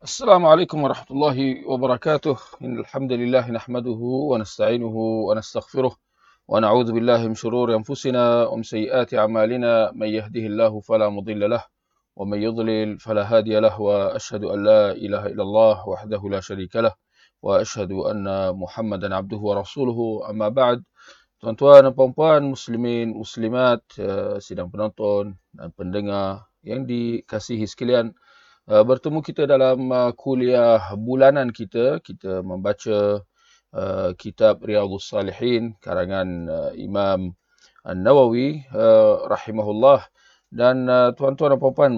السلام عليكم ورحمة الله وبركاته إن الحمد لله نحمده ونستعينه ونستغفره ونعوذ بالله من شرور أنفسنا ومن سيئات أعمالنا من يهده الله فلا مضل له ومن يضلل فلا هادي له وأشهد أن لا إله إلا الله وحده لا شريك له وأشهد أن محمدا عبده ورسوله أما بعد Tuan-tuan dan puan-puan, muslimin, muslimat, uh, sidang penonton dan pendengar yang dikasihi sekalian, uh, bertemu kita dalam uh, kuliah bulanan kita. Kita membaca uh, kitab Riyadhus Salihin karangan uh, Imam An-Nawawi uh, rahimahullah. Dan uh, tuan-tuan dan puan-puan,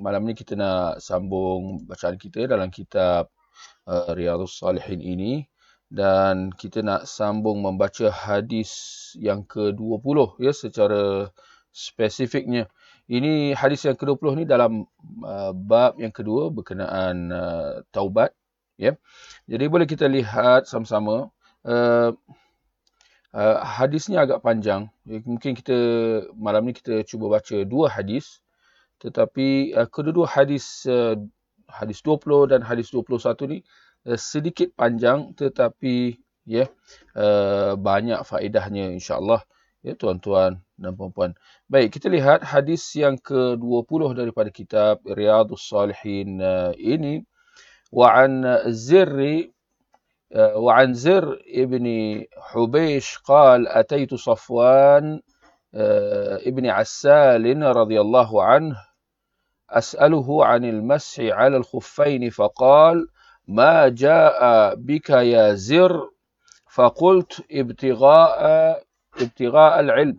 malam ni kita nak sambung bacaan kita dalam kitab uh, Riyadhus Salihin ini dan kita nak sambung membaca hadis yang ke-20 ya secara spesifiknya. Ini hadis yang ke-20 ni dalam uh, bab yang kedua berkenaan uh, taubat ya. Jadi boleh kita lihat sama-sama uh, uh, hadis ni agak panjang. Ya, mungkin kita malam ni kita cuba baca dua hadis tetapi uh, kedua-dua hadis uh, hadis 20 dan hadis 21 ni uh, sedikit panjang tetapi ya yeah, uh, banyak faedahnya insya-Allah ya tuan-tuan dan puan-puan. Baik, kita lihat hadis yang ke-20 daripada kitab Riyadhus Salihin uh, ini wa an Zirri uh, wa an Zir ibni Hubaysh قال أتيت صفوان uh, ابن عسال رضي الله عنه أسأله عن المسح على الخفين فقال ما جاء بك يا زر فقلت ابتغاء ابتغاء العلم.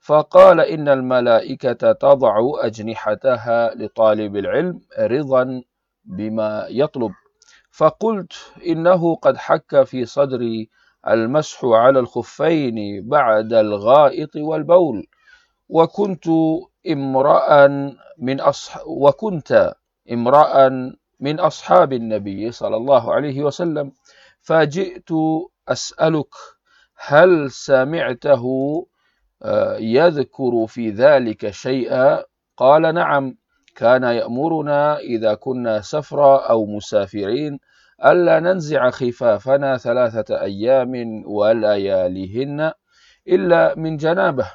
فقال إن الملائكة تضع أجنحتها لطالب العلم رضا بما يطلب. فقلت إنه قد حك في صدري المسح على الخفين بعد الغائط والبول. وكنت امرأ من أصح وكنت امرأ من أصحاب النبي صلى الله عليه وسلم. فجئت أسألك هل سمعته آه، يذكر في ذلك شيئا؟ قال نعم كان يأمرنا إذا كنا سفرا أو مسافرين ألا ننزع خفافنا ثلاثة أيام ولياليهن إلا من جنابه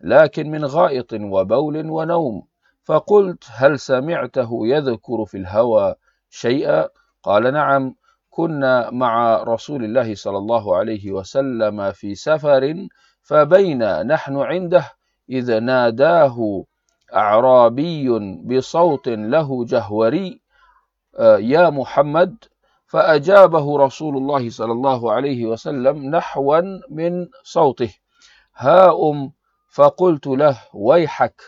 لكن من غائط وبول ونوم. فقلت هل سمعته يذكر في الهوى شيئا؟ قال نعم كنا مع رسول الله صلى الله عليه وسلم في سفر فبين نحن عنده إذ ناداه أعرابي بصوت له جهوري يا محمد. فأجابه رسول الله صلى الله عليه وسلم نحوا من صوته. ها أم فقلت له ويحك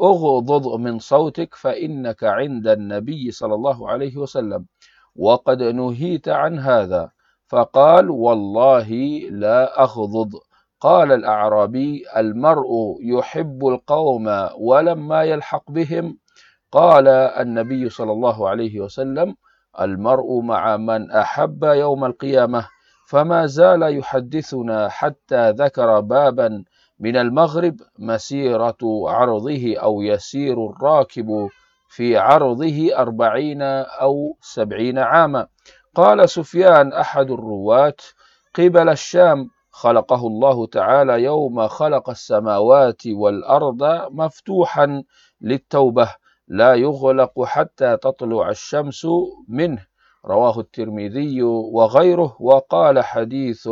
أغضض من صوتك فإنك عند النبي صلى الله عليه وسلم. وقد نهيت عن هذا. فقال والله لا أغضض قال الأعرابي المرء يحب القوم ولما يلحق بهم. قال النبي صلى الله عليه وسلم المرء مع من أحب يوم القيامة فما زال يحدثنا حتى ذكر بابا من المغرب مسيرة عرضه أو يسير الراكب في عرضه أربعين أو سبعين عاما. قال سفيان أحد الرواة قبل الشام خلقه الله تعالى يوم خلق السماوات والأرض مفتوحا للتوبة لا يغلق حتى تطلع الشمس منه. رواه الترمذي وغيره وقال حديث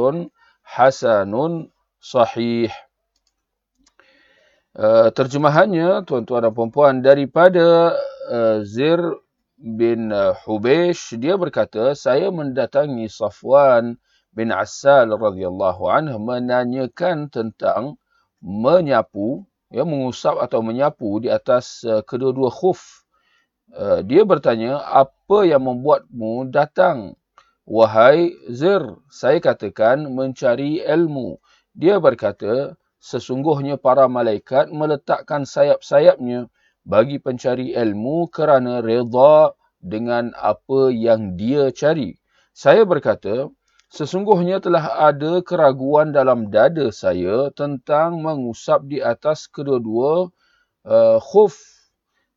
حسن صحيح. Uh, terjemahannya tuan-tuan dan puan-puan daripada uh, Zir bin uh, Hubaysh dia berkata saya mendatangi Safwan bin Asal radhiyallahu anhu menanyakan tentang menyapu ya mengusap atau menyapu di atas uh, kedua-dua khuf. Uh, dia bertanya apa yang membuatmu datang? Wahai Zir saya katakan mencari ilmu. Dia berkata sesungguhnya para malaikat meletakkan sayap-sayapnya bagi pencari ilmu kerana reda dengan apa yang dia cari. Saya berkata, sesungguhnya telah ada keraguan dalam dada saya tentang mengusap di atas kedua-dua uh, khuf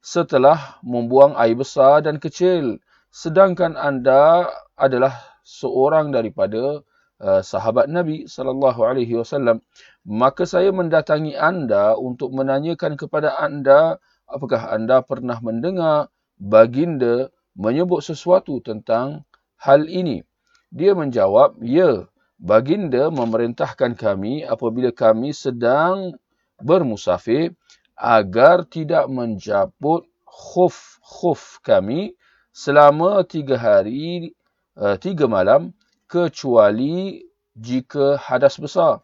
setelah membuang air besar dan kecil. sedangkan anda adalah seorang daripada uh, sahabat Nabi sallallahu alaihi wasallam maka saya mendatangi anda untuk menanyakan kepada anda apakah anda pernah mendengar baginda menyebut sesuatu tentang hal ini? Dia menjawab ya baginda memerintahkan kami apabila kami sedang bermusafir agar tidak menjaput khuf-khuf kami selama tiga hari, uh, tiga malam kecuali jika hadas besar.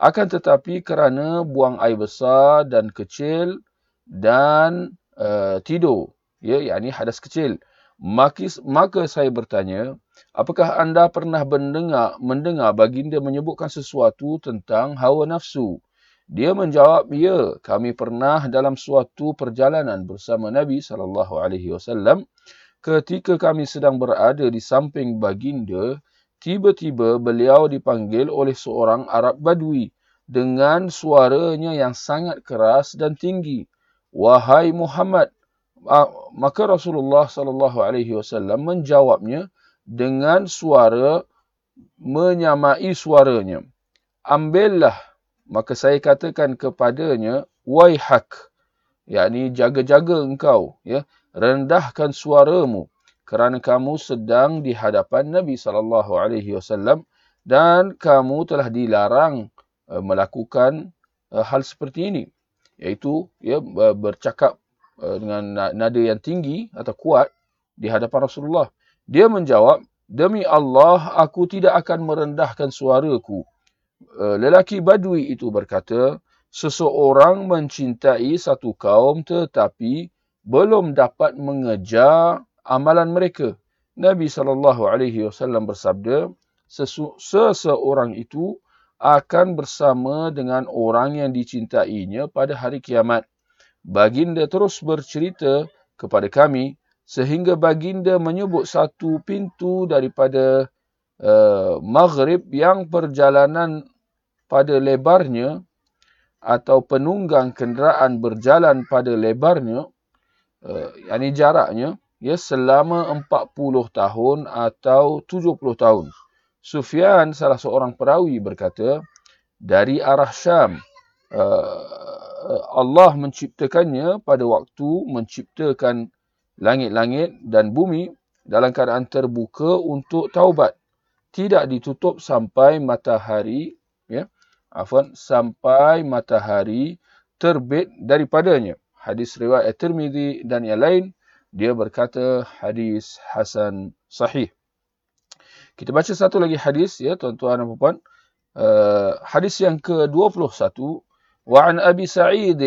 Akan tetapi kerana buang air besar dan kecil dan uh, tidur, ya, yakni hadas kecil, maka, maka saya bertanya, apakah anda pernah mendengar, mendengar baginda menyebutkan sesuatu tentang hawa nafsu? Dia menjawab, ya, kami pernah dalam suatu perjalanan bersama Nabi wasallam. Ketika kami sedang berada di samping baginda, tiba-tiba beliau dipanggil oleh seorang Arab Badui dengan suaranya yang sangat keras dan tinggi. Wahai Muhammad, maka Rasulullah sallallahu alaihi wasallam menjawabnya dengan suara menyamai suaranya. Ambillah maka saya katakan kepadanya waihak yakni jaga-jaga engkau ya rendahkan suaramu kerana kamu sedang di hadapan Nabi sallallahu alaihi wasallam dan kamu telah dilarang uh, melakukan uh, hal seperti ini. Iaitu ya bercakap uh, dengan nada yang tinggi atau kuat di hadapan Rasulullah. Dia menjawab demi Allah aku tidak akan merendahkan suaraku. Eh, lelaki badui itu berkata, seseorang mencintai satu kaum tetapi belum dapat mengejar amalan mereka. Nabi saw bersabda, seseorang itu akan bersama dengan orang yang dicintainya pada hari kiamat. Baginda terus bercerita kepada kami sehingga baginda menyebut satu pintu daripada uh, maghrib yang perjalanan pada lebarnya atau penunggang kenderaan berjalan pada lebarnya uh, yakni jaraknya ya selama 40 tahun atau 70 tahun. Sufyan salah seorang perawi berkata dari arah Syam uh, Allah menciptakannya pada waktu menciptakan langit-langit dan bumi dalam keadaan terbuka untuk taubat tidak ditutup sampai matahari ya afwan sampai matahari terbit daripadanya hadis riwayat Tirmizi dan yang lain dia berkata hadis hasan sahih kita baca satu lagi hadis ya tuan-tuan dan puan uh, hadis yang ke-21 wa an abi sa'id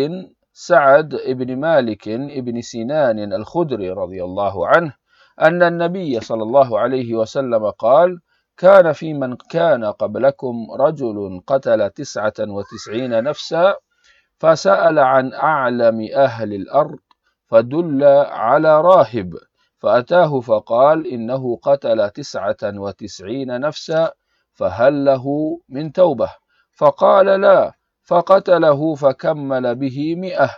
sa'ad ibn malik ibn sinan al-khudri radhiyallahu anhu anna an-nabiy sallallahu alaihi wasallam qala كان في من كان قبلكم رجل قتل تسعة وتسعين نفسا فسأل عن أعلم أهل الأرض فدل على راهب. فأتاه فقال إنه قتل تسعة وتسعين نفسا فهل له من توبة. فقال لا فقتله فكمل به مئة.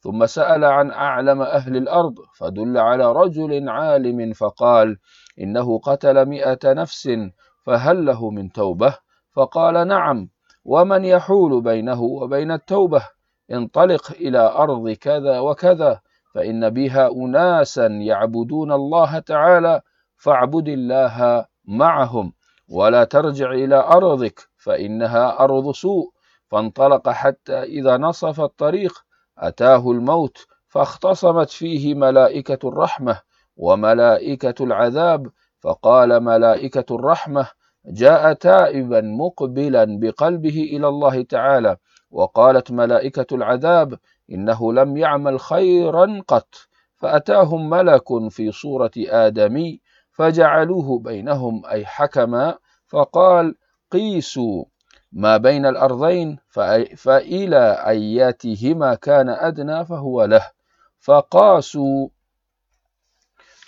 ثم سأل عن أعلم أهل الأرض فدل على رجل عالم فقال إنه قتل مئة نفس فهل له من توبة؟ فقال نعم. ومن يحول بينه وبين التوبة؟ انطلق إلى أرض كذا وكذا. فإن بها أناسا يعبدون الله تعالى فاعبد الله معهم ولا ترجع إلى أرضك فإنها أرض سوء. فانطلق حتى إذا نصف الطريق أتاه الموت فاختصمت فيه ملائكة الرحمة وملائكة العذاب. فقال ملائكة الرحمة جاء تائبا مقبلا بقلبه إلى الله تعالى وقالت ملائكة العذاب إنه لم يعمل خيرا قط. فأتاهم ملك في صورة آدمي فجعلوه بينهم أي حكما فقال قيسوا ما بين الأرضين فإلى أياتهما كان أدنى فهو له. فقاسوا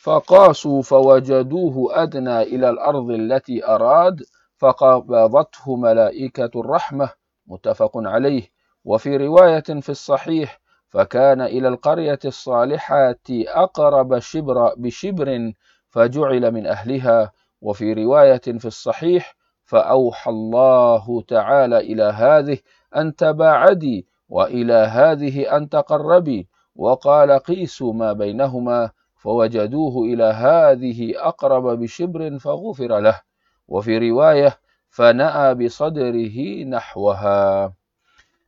فقاسوا فوجدوه أدنى إلى الأرض التي أراد فقبضته ملائكة الرحمة. متفق عليه. وفي رواية في الصحيح فكان إلى القرية الصالحة أقرب شبر بشبر فجعل من أهلها وفي رواية في الصحيح فأوحى الله تعالى إلى هذه أن تباعدي وإلى هذه أن تقربي وقال قيسوا ما بينهما فوجدوه إلى هذه أقرب بشبر فغفر له وفي رواية فنأى بصدره نحوها.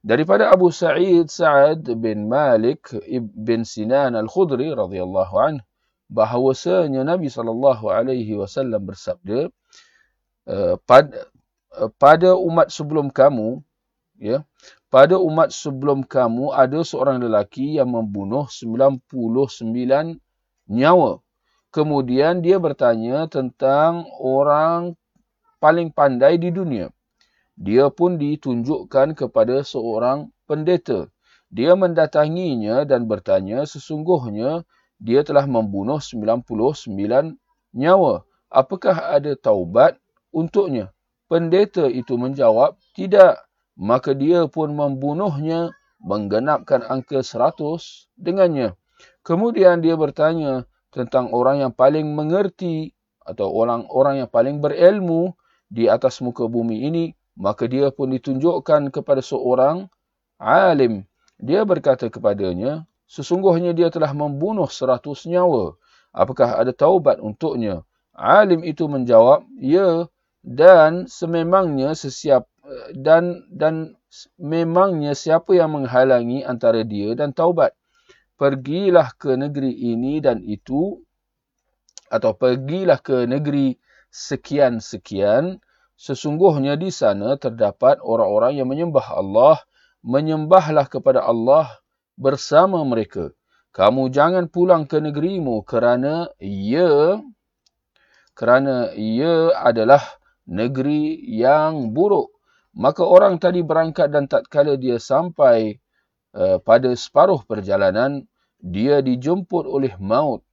Daripada Abu Sa'id Sa'ad bin Malik bin Sinan Al-Khudri radhiyallahu anhu bahawasanya Nabi sallallahu alaihi wasallam bersabda uh, pada uh, pada umat sebelum kamu ya pada umat sebelum kamu ada seorang lelaki yang membunuh 99 nyawa. Kemudian dia bertanya tentang orang paling pandai di dunia dia pun ditunjukkan kepada seorang pendeta. Dia mendatanginya dan bertanya sesungguhnya dia telah membunuh 99 nyawa. Apakah ada taubat untuknya? Pendeta itu menjawab, tidak. Maka dia pun membunuhnya menggenapkan angka 100 dengannya. Kemudian dia bertanya tentang orang yang paling mengerti atau orang-orang yang paling berilmu di atas muka bumi ini maka dia pun ditunjukkan kepada seorang alim. Dia berkata kepadanya, sesungguhnya dia telah membunuh seratus nyawa. Apakah ada taubat untuknya? Alim itu menjawab, ya dan sememangnya sesiap dan dan memangnya siapa yang menghalangi antara dia dan taubat. Pergilah ke negeri ini dan itu atau pergilah ke negeri sekian-sekian Sesungguhnya di sana terdapat orang-orang yang menyembah Allah, menyembahlah kepada Allah bersama mereka. Kamu jangan pulang ke negerimu kerana ia kerana ia adalah negeri yang buruk. Maka orang tadi berangkat dan tak kala dia sampai uh, pada separuh perjalanan, dia dijemput oleh maut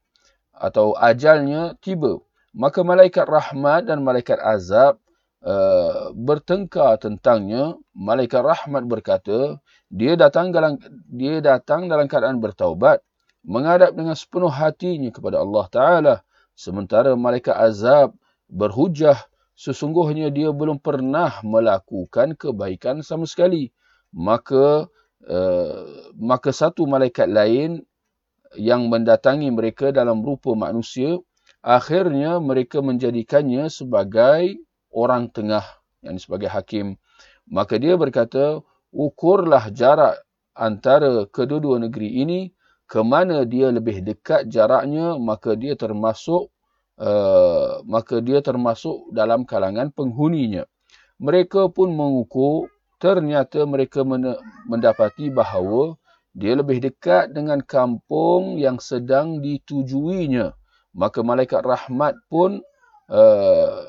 atau ajalnya tiba. Maka malaikat rahmat dan malaikat azab Uh, bertengkar tentangnya malaikat rahmat berkata dia datang dalam dia datang dalam keadaan bertaubat menghadap dengan sepenuh hatinya kepada Allah taala. Sementara malaikat azab berhujah sesungguhnya dia belum pernah melakukan kebaikan sama sekali. Maka uh, maka satu malaikat lain yang mendatangi mereka dalam rupa manusia akhirnya mereka menjadikannya sebagai orang tengah yang sebagai hakim. Maka dia berkata ukurlah jarak antara kedua-dua negeri ini ke mana dia lebih dekat jaraknya maka dia termasuk uh, maka dia termasuk dalam kalangan penghuninya. Mereka pun mengukur ternyata mereka mendapati bahawa dia lebih dekat dengan kampung yang sedang ditujuinya. Maka malaikat rahmat pun uh,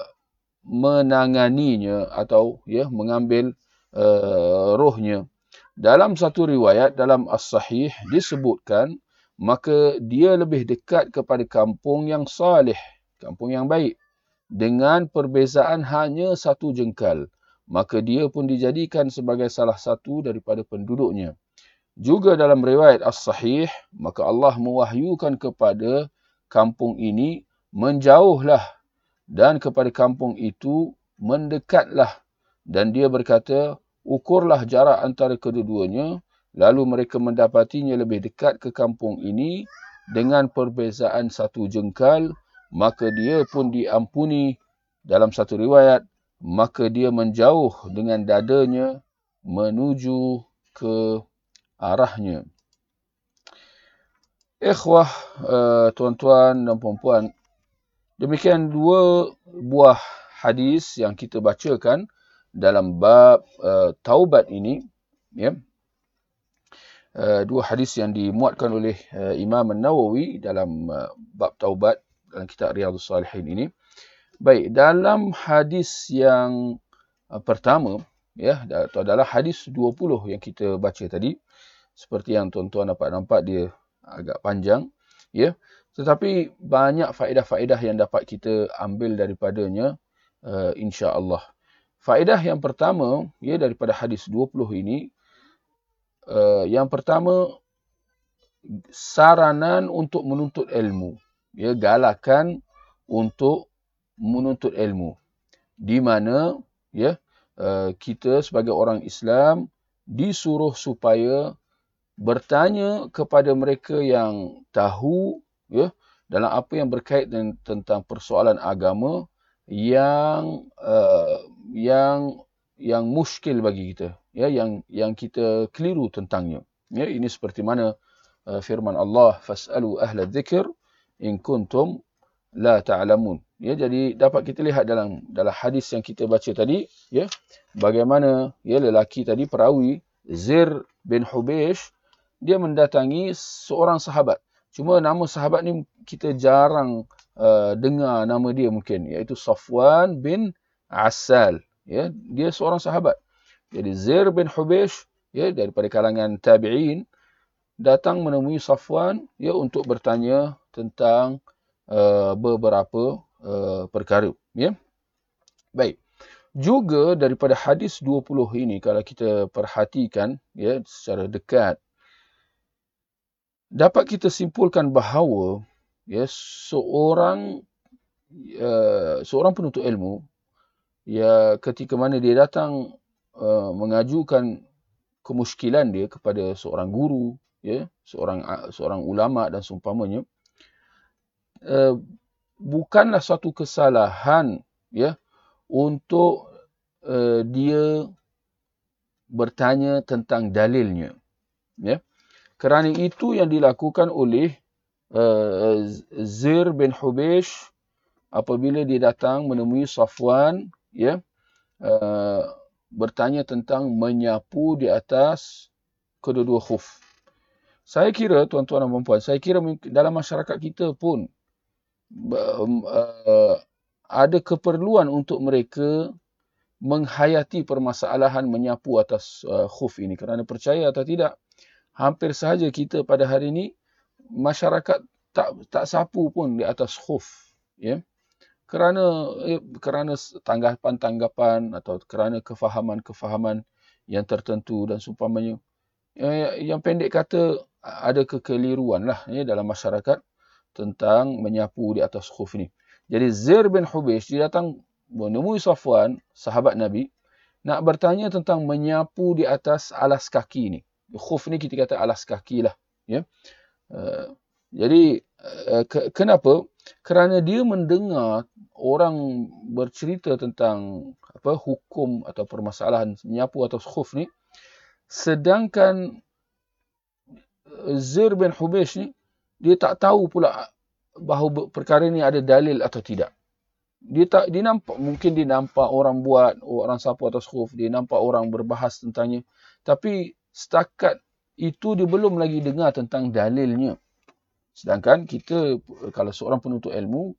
menanganinya atau ya mengambil uh, rohnya. Dalam satu riwayat dalam As-Sahih disebutkan maka dia lebih dekat kepada kampung yang salih, kampung yang baik dengan perbezaan hanya satu jengkal. Maka dia pun dijadikan sebagai salah satu daripada penduduknya. Juga dalam riwayat As-Sahih, maka Allah mewahyukan kepada kampung ini menjauhlah dan kepada kampung itu mendekatlah. Dan dia berkata ukurlah jarak antara kedua-duanya. Lalu mereka mendapatinya lebih dekat ke kampung ini dengan perbezaan satu jengkal. Maka dia pun diampuni. Dalam satu riwayat maka dia menjauh dengan dadanya menuju ke arahnya. Ikhwah uh, tuan-tuan dan puan-puan Demikian dua buah hadis yang kita bacakan dalam bab uh, taubat ini ya. Uh, dua hadis yang dimuatkan oleh uh, Imam An-Nawawi dalam uh, bab taubat dalam kitab Riyadhus Salihin ini. Baik, dalam hadis yang uh, pertama ya atau adalah hadis 20 yang kita baca tadi seperti yang tuan-tuan dapat nampak dia agak panjang ya. Tetapi banyak faedah-faedah yang dapat kita ambil daripadanya uh, insya-Allah. Faedah yang pertama ya daripada hadis 20 ini uh, yang pertama saranan untuk menuntut ilmu. Ya galakan untuk menuntut ilmu. Di mana ya uh, kita sebagai orang Islam disuruh supaya bertanya kepada mereka yang tahu ya dalam apa yang berkait dengan tentang persoalan agama yang uh, yang yang muskil bagi kita ya yang yang kita keliru tentangnya. Ya ini seperti mana uh, firman Allah fasalu ahla dzikr in kuntum la ta'lamun. Ya jadi dapat kita lihat dalam dalam hadis yang kita baca tadi ya bagaimana ya lelaki tadi perawi Zir bin Hubeish dia mendatangi seorang sahabat cuma nama sahabat ni kita jarang uh, dengar nama dia mungkin iaitu Safwan bin Asal ya. Dia seorang sahabat. Jadi Zir bin Hubeish ya daripada kalangan tabi'in datang menemui Safwan ya untuk bertanya tentang Uh, beberapa uh, perkara ya. Baik. Juga daripada hadis 20 ini kalau kita perhatikan ya secara dekat dapat kita simpulkan bahawa ya seorang uh, seorang penuntut ilmu ya ketika mana dia datang uh, mengajukan kemuskilan dia kepada seorang guru ya seorang seorang ulama dan seumpamanya uh, bukanlah suatu kesalahan ya untuk uh, dia bertanya tentang dalilnya ya kerana itu yang dilakukan oleh uh, Zir bin Hubish apabila dia datang menemui Safwan ya uh, bertanya tentang menyapu di atas kedua-dua khuf. Saya kira tuan-tuan dan puan saya kira dalam masyarakat kita pun uh, ada keperluan untuk mereka menghayati permasalahan menyapu atas uh, khuf ini. Kerana percaya atau tidak hampir sahaja kita pada hari ini masyarakat tak tak sapu pun di atas khuf ya kerana eh, kerana tanggapan-tanggapan atau kerana kefahaman-kefahaman yang tertentu dan seumpamanya yang pendek kata ada kekeliruan lah ya, dalam masyarakat tentang menyapu di atas khuf ini. Jadi Zir bin Hubish dia datang menemui Safwan, sahabat Nabi, nak bertanya tentang menyapu di atas alas kaki ini. Khuf ni kita kata alas kaki lah. Ya. Uh, jadi uh, ke- kenapa? Kerana dia mendengar orang bercerita tentang apa hukum atau permasalahan menyapu atas khuf ni sedangkan Zir bin Hubish ni dia tak tahu pula bahawa perkara ini ada dalil atau tidak. Dia tak dia nampak mungkin dia nampak orang buat orang sapu atas khuf, dia nampak orang berbahas tentangnya. Tapi setakat itu dia belum lagi dengar tentang dalilnya. Sedangkan kita kalau seorang penuntut ilmu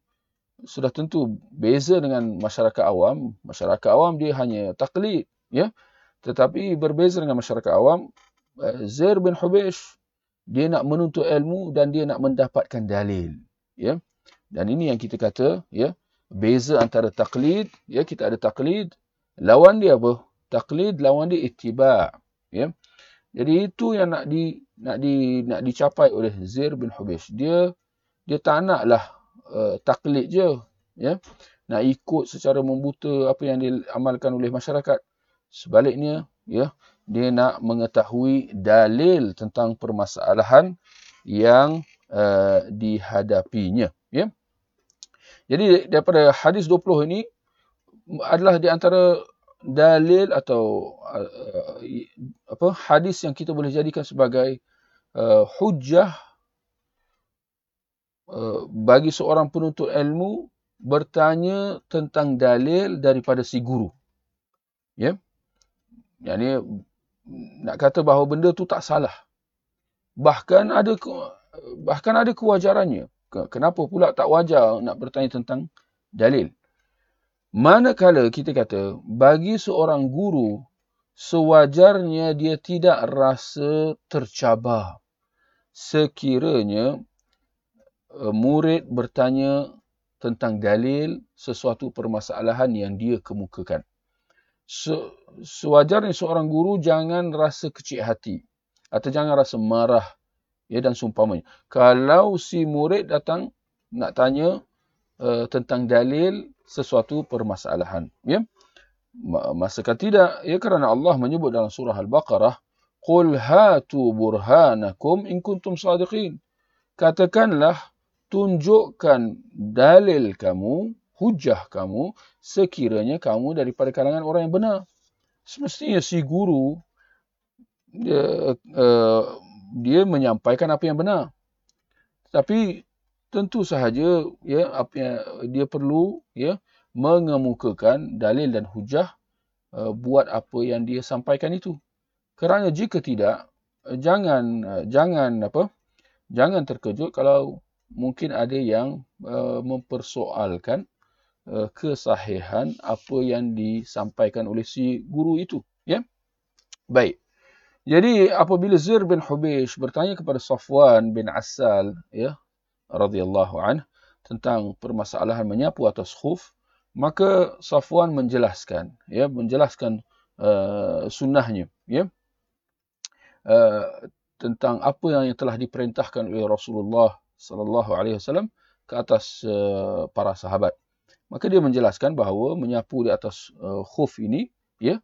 sudah tentu beza dengan masyarakat awam. Masyarakat awam dia hanya taklid, ya. Tetapi berbeza dengan masyarakat awam, eh, Zair bin Hubish dia nak menuntut ilmu dan dia nak mendapatkan dalil ya dan ini yang kita kata ya beza antara taklid ya kita ada taklid lawan dia apa taklid lawan dia ittiba ya jadi itu yang nak di nak di nak dicapai oleh Zair bin Hubish dia dia tak naklah uh, taklid je ya. Nak ikut secara membuta apa yang diamalkan oleh masyarakat. Sebaliknya ya dia nak mengetahui dalil tentang permasalahan yang uh, dihadapinya ya. Jadi daripada hadis 20 ini adalah di antara dalil atau uh, apa hadis yang kita boleh jadikan sebagai uh, hujjah uh, bagi seorang penuntut ilmu bertanya tentang dalil daripada si guru ya yang ini nak kata bahawa benda tu tak salah. Bahkan ada bahkan ada kewajarannya. Kenapa pula tak wajar nak bertanya tentang dalil? Manakala kita kata bagi seorang guru sewajarnya dia tidak rasa tercabar sekiranya eh, murid bertanya tentang dalil sesuatu permasalahan yang dia kemukakan sewajarnya seorang guru jangan rasa kecil hati atau jangan rasa marah ya dan seumpamanya. Kalau si murid datang nak tanya uh, tentang dalil sesuatu permasalahan. Ya. Masakan tidak, ya kerana Allah menyebut dalam surah Al-Baqarah, Qul hatu burhanakum in kuntum sadiqin. Katakanlah, tunjukkan dalil kamu, hujah kamu, sekiranya kamu daripada kalangan orang yang benar. Semestinya si guru, dia, uh, dia menyampaikan apa yang benar. Tapi tentu sahaja ya apa yang dia perlu ya mengemukakan dalil dan hujah uh, buat apa yang dia sampaikan itu. Kerana jika tidak jangan uh, jangan apa jangan terkejut kalau mungkin ada yang uh, mempersoalkan uh, kesahihan apa yang disampaikan oleh si guru itu ya. Baik. Jadi apabila Zir bin Hubish bertanya kepada Safwan bin Asal ya radhiyallahu an tentang permasalahan menyapu atas khuf maka Safwan menjelaskan ya menjelaskan uh, sunnahnya ya. Uh, tentang apa yang telah diperintahkan oleh Rasulullah sallallahu alaihi wasallam ke atas uh, para sahabat. Maka dia menjelaskan bahawa menyapu di atas uh, khuf ini ya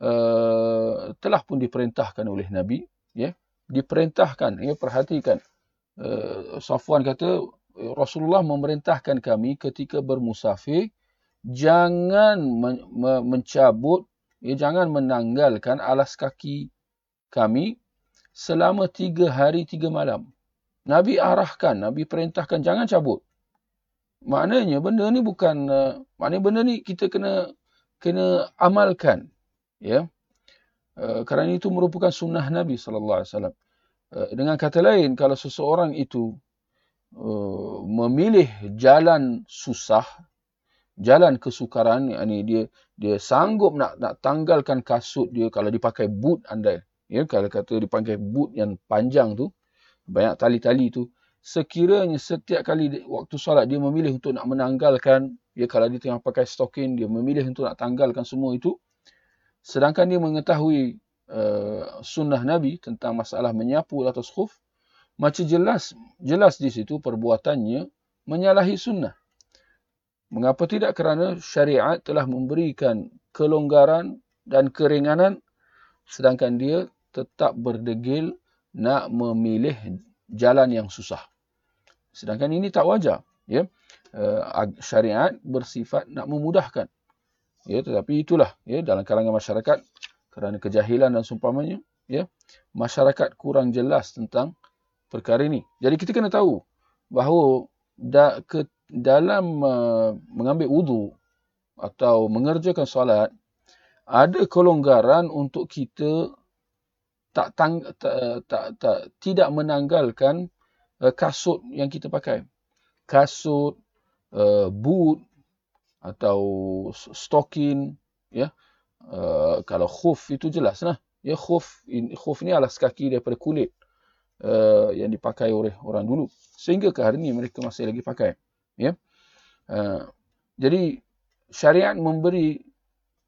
uh, telah pun diperintahkan oleh Nabi, ya, diperintahkan, ya, perhatikan. Uh, Safwan kata Rasulullah memerintahkan kami ketika bermusafir jangan men mencabut, ya, jangan menanggalkan alas kaki kami selama tiga hari tiga malam. Nabi arahkan, Nabi perintahkan jangan cabut. Maknanya benda ni bukan, uh, maknanya benda ni kita kena kena amalkan ya uh, kerana itu merupakan sunnah Nabi sallallahu alaihi wasallam dengan kata lain kalau seseorang itu uh, memilih jalan susah jalan kesukaran yakni dia dia sanggup nak nak tanggalkan kasut dia kalau dipakai boot anda ya kalau kata dipakai boot yang panjang tu banyak tali-tali tu sekiranya setiap kali waktu solat dia memilih untuk nak menanggalkan ya kalau dia tengah pakai stocking dia memilih untuk nak tanggalkan semua itu sedangkan dia mengetahui uh, sunnah Nabi tentang masalah menyapu atas khuf, macam jelas jelas di situ perbuatannya menyalahi sunnah. Mengapa tidak? Kerana syariat telah memberikan kelonggaran dan keringanan sedangkan dia tetap berdegil nak memilih jalan yang susah. Sedangkan ini tak wajar. Ya? Uh, syariat bersifat nak memudahkan ya tetapi itulah ya dalam kalangan masyarakat kerana kejahilan dan seumpamanya ya masyarakat kurang jelas tentang perkara ini. Jadi kita kena tahu bahawa da, ke, dalam uh, mengambil wudu atau mengerjakan solat ada kelonggaran untuk kita tak tang, tak, tak, tak tidak menanggalkan uh, kasut yang kita pakai. Kasut uh, boot atau stocking ya uh, kalau khuf itu jelas lah. Ya khuf khuf ni alas kaki daripada kulit uh, yang dipakai oleh orang dulu. Sehingga ke hari ini mereka masih lagi pakai ya. Uh, jadi syariat memberi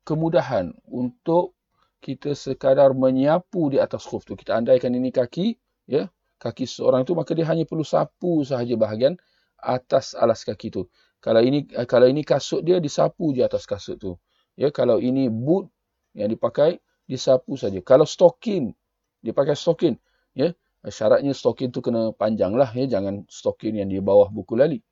kemudahan untuk kita sekadar menyapu di atas khuf tu. Kita andaikan ini kaki ya kaki seorang tu maka dia hanya perlu sapu sahaja bahagian atas alas kaki tu. Kalau ini eh, kalau ini kasut dia disapu je atas kasut tu. Ya, kalau ini boot yang dipakai disapu saja. Kalau stocking dipakai stocking, ya, syaratnya stocking tu kena panjanglah ya, jangan stocking yang di bawah buku lali.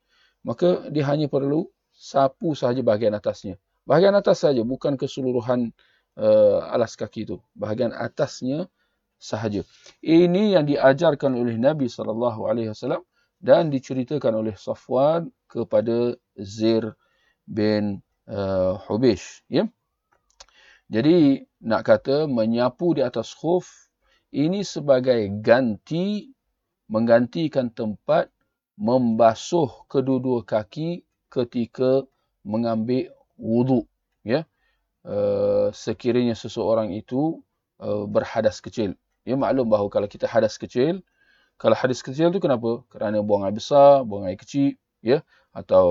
Maka dia hanya perlu sapu saja bahagian atasnya. Bahagian atas saja bukan keseluruhan uh, alas kaki tu. Bahagian atasnya sahaja. Ini yang diajarkan oleh Nabi sallallahu alaihi wasallam dan diceritakan oleh Safwan kepada Zir bin uh, Hubish. Ya? Jadi nak kata menyapu di atas khuf ini sebagai ganti menggantikan tempat membasuh kedua-dua kaki ketika mengambil wudu. Ya? Uh, sekiranya seseorang itu uh, berhadas kecil. Ya maklum bahawa kalau kita hadas kecil, kalau hadis kecil tu kenapa? Kerana buang air besar, buang air kecil, ya, atau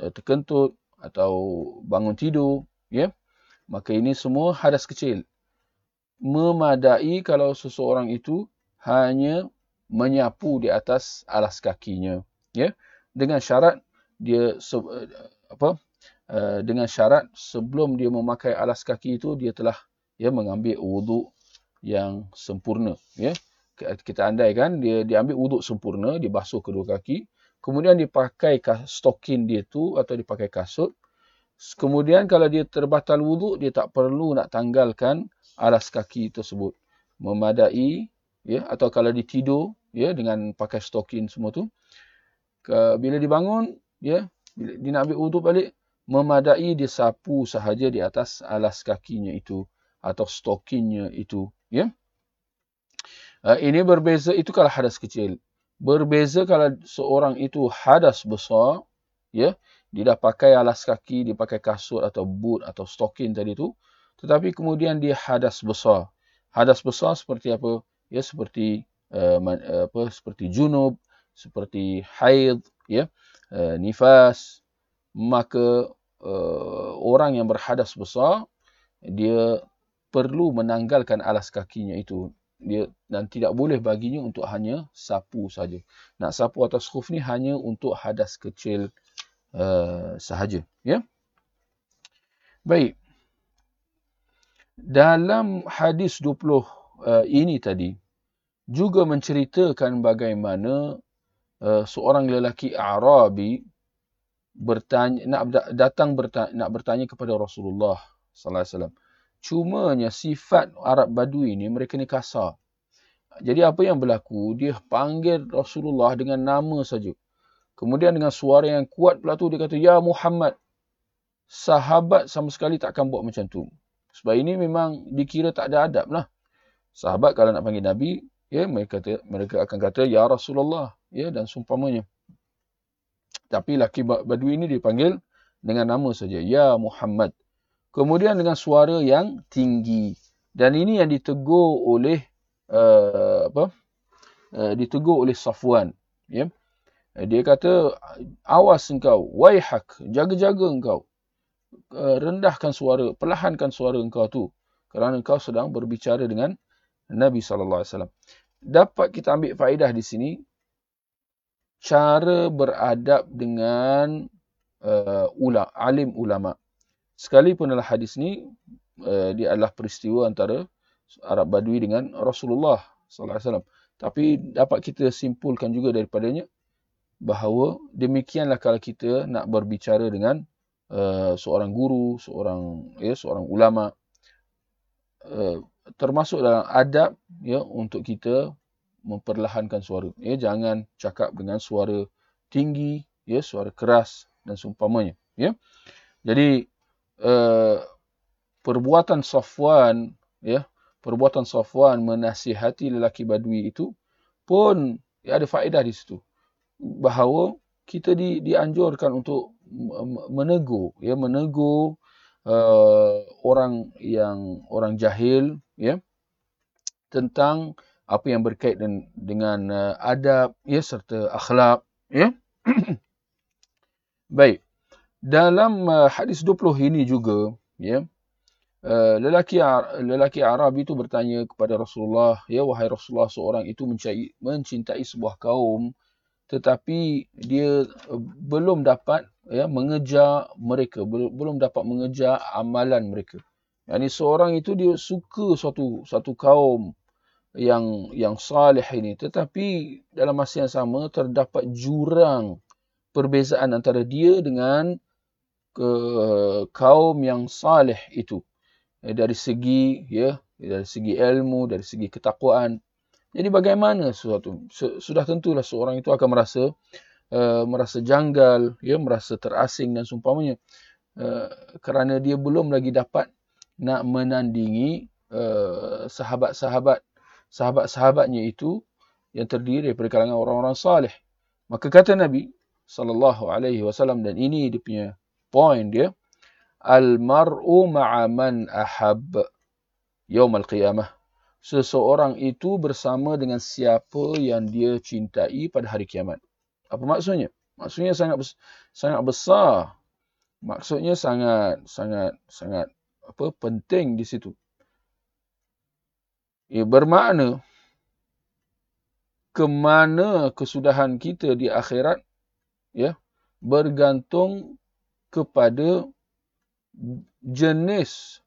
uh, terkentut atau bangun tidur, ya. Maka ini semua hadas kecil. Memadai kalau seseorang itu hanya menyapu di atas alas kakinya, ya. Dengan syarat dia apa uh, dengan syarat sebelum dia memakai alas kaki itu dia telah ya mengambil wuduk yang sempurna ya kita andaikan dia diambil wuduk sempurna dia basuh kedua kaki kemudian dipakai stokin dia tu atau dipakai kasut. Kemudian kalau dia terbatal wuduk dia tak perlu nak tanggalkan alas kaki tersebut. Memadai ya atau kalau dia tidur ya dengan pakai stokin semua tu bila dibangun ya bila dia nak ambil wuduk balik memadai dia sapu sahaja di atas alas kakinya itu atau stokinnya itu ya. Uh, ini berbeza itu kalau hadas kecil berbeza kalau seorang itu hadas besar ya dia dah pakai alas kaki dia pakai kasut atau boot atau stokin tadi tu tetapi kemudian dia hadas besar. Hadas besar seperti apa? Ya seperti uh, apa? Seperti junub seperti haid ya uh, nifas. Maka uh, orang yang berhadas besar dia perlu menanggalkan alas kakinya itu dia dan tidak boleh baginya untuk hanya sapu saja. Nak sapu atas khuf ni hanya untuk hadas kecil uh, sahaja, ya. Baik. Dalam hadis 20 uh, ini tadi juga menceritakan bagaimana uh, seorang lelaki Arabi bertanya nak datang bertanya, nak bertanya kepada Rasulullah sallallahu alaihi wasallam Cumanya sifat Arab Badui ni mereka ni kasar. Jadi apa yang berlaku, dia panggil Rasulullah dengan nama saja. Kemudian dengan suara yang kuat pula tu dia kata, Ya Muhammad, sahabat sama sekali tak akan buat macam tu. Sebab ini memang dikira tak ada adab lah. Sahabat kalau nak panggil Nabi, ya mereka kata, mereka akan kata, Ya Rasulullah, ya dan sumpamanya. Tapi laki Badui ini dipanggil dengan nama saja, Ya Muhammad. Kemudian dengan suara yang tinggi. Dan ini yang ditegur oleh uh, apa? Uh, ditegur oleh Safwan. Ya. Uh, dia kata, awas engkau, waihak, jaga-jaga engkau. Uh, rendahkan suara, perlahankan suara engkau tu. Kerana engkau sedang berbicara dengan Nabi SAW. Dapat kita ambil faedah di sini, cara beradab dengan uh, ula, alim ulama' Sekalipun dalam hadis ni uh, dia adalah peristiwa antara Arab Badui dengan Rasulullah sallallahu alaihi wasallam. Tapi dapat kita simpulkan juga daripadanya bahawa demikianlah kalau kita nak berbicara dengan uh, seorang guru, seorang ya seorang ulama uh, termasuk dalam adab ya untuk kita memperlahankan suara. Ya jangan cakap dengan suara tinggi, ya suara keras dan seumpamanya, ya. Jadi uh, perbuatan Safwan ya perbuatan Safwan menasihati lelaki badui itu pun ya, ada faedah di situ. Bahawa kita di, dianjurkan untuk menegur ya menegur uh, orang yang orang jahil ya tentang apa yang berkaitan dengan uh, adab ya serta akhlak ya. Baik dalam uh, hadis 20 ini juga ya uh, lelaki lelaki Arab itu bertanya kepada Rasulullah ya wahai Rasulullah seorang itu mencintai mencintai sebuah kaum tetapi dia uh, belum dapat ya mengejar mereka belum dapat mengejar amalan mereka. Yakni seorang itu dia suka suatu satu kaum yang yang salih ini tetapi dalam masa yang sama terdapat jurang perbezaan antara dia dengan ke kaum yang saleh itu. Eh, dari segi ya dari segi ilmu dari segi ketakwaan. Jadi bagaimana sesuatu? Sudah tentulah seorang itu akan merasa uh, merasa janggal ya merasa terasing dan seumpamanya. Uh, kerana dia belum lagi dapat nak menandingi uh, sahabat-sahabat. Sahabat-sahabatnya itu yang terdiri daripada kalangan orang-orang saleh maka kata nabi sallallahu alaihi wasallam dan ini dia punya point dia al mar'u ma'a man ahab yaum al qiyamah. Seseorang itu bersama dengan siapa yang dia cintai pada hari kiamat. Apa maksudnya? Maksudnya sangat sangat besar. Maksudnya sangat sangat sangat apa penting di situ. Ia bermakna ke mana kesudahan kita di akhirat ya bergantung kepada jenis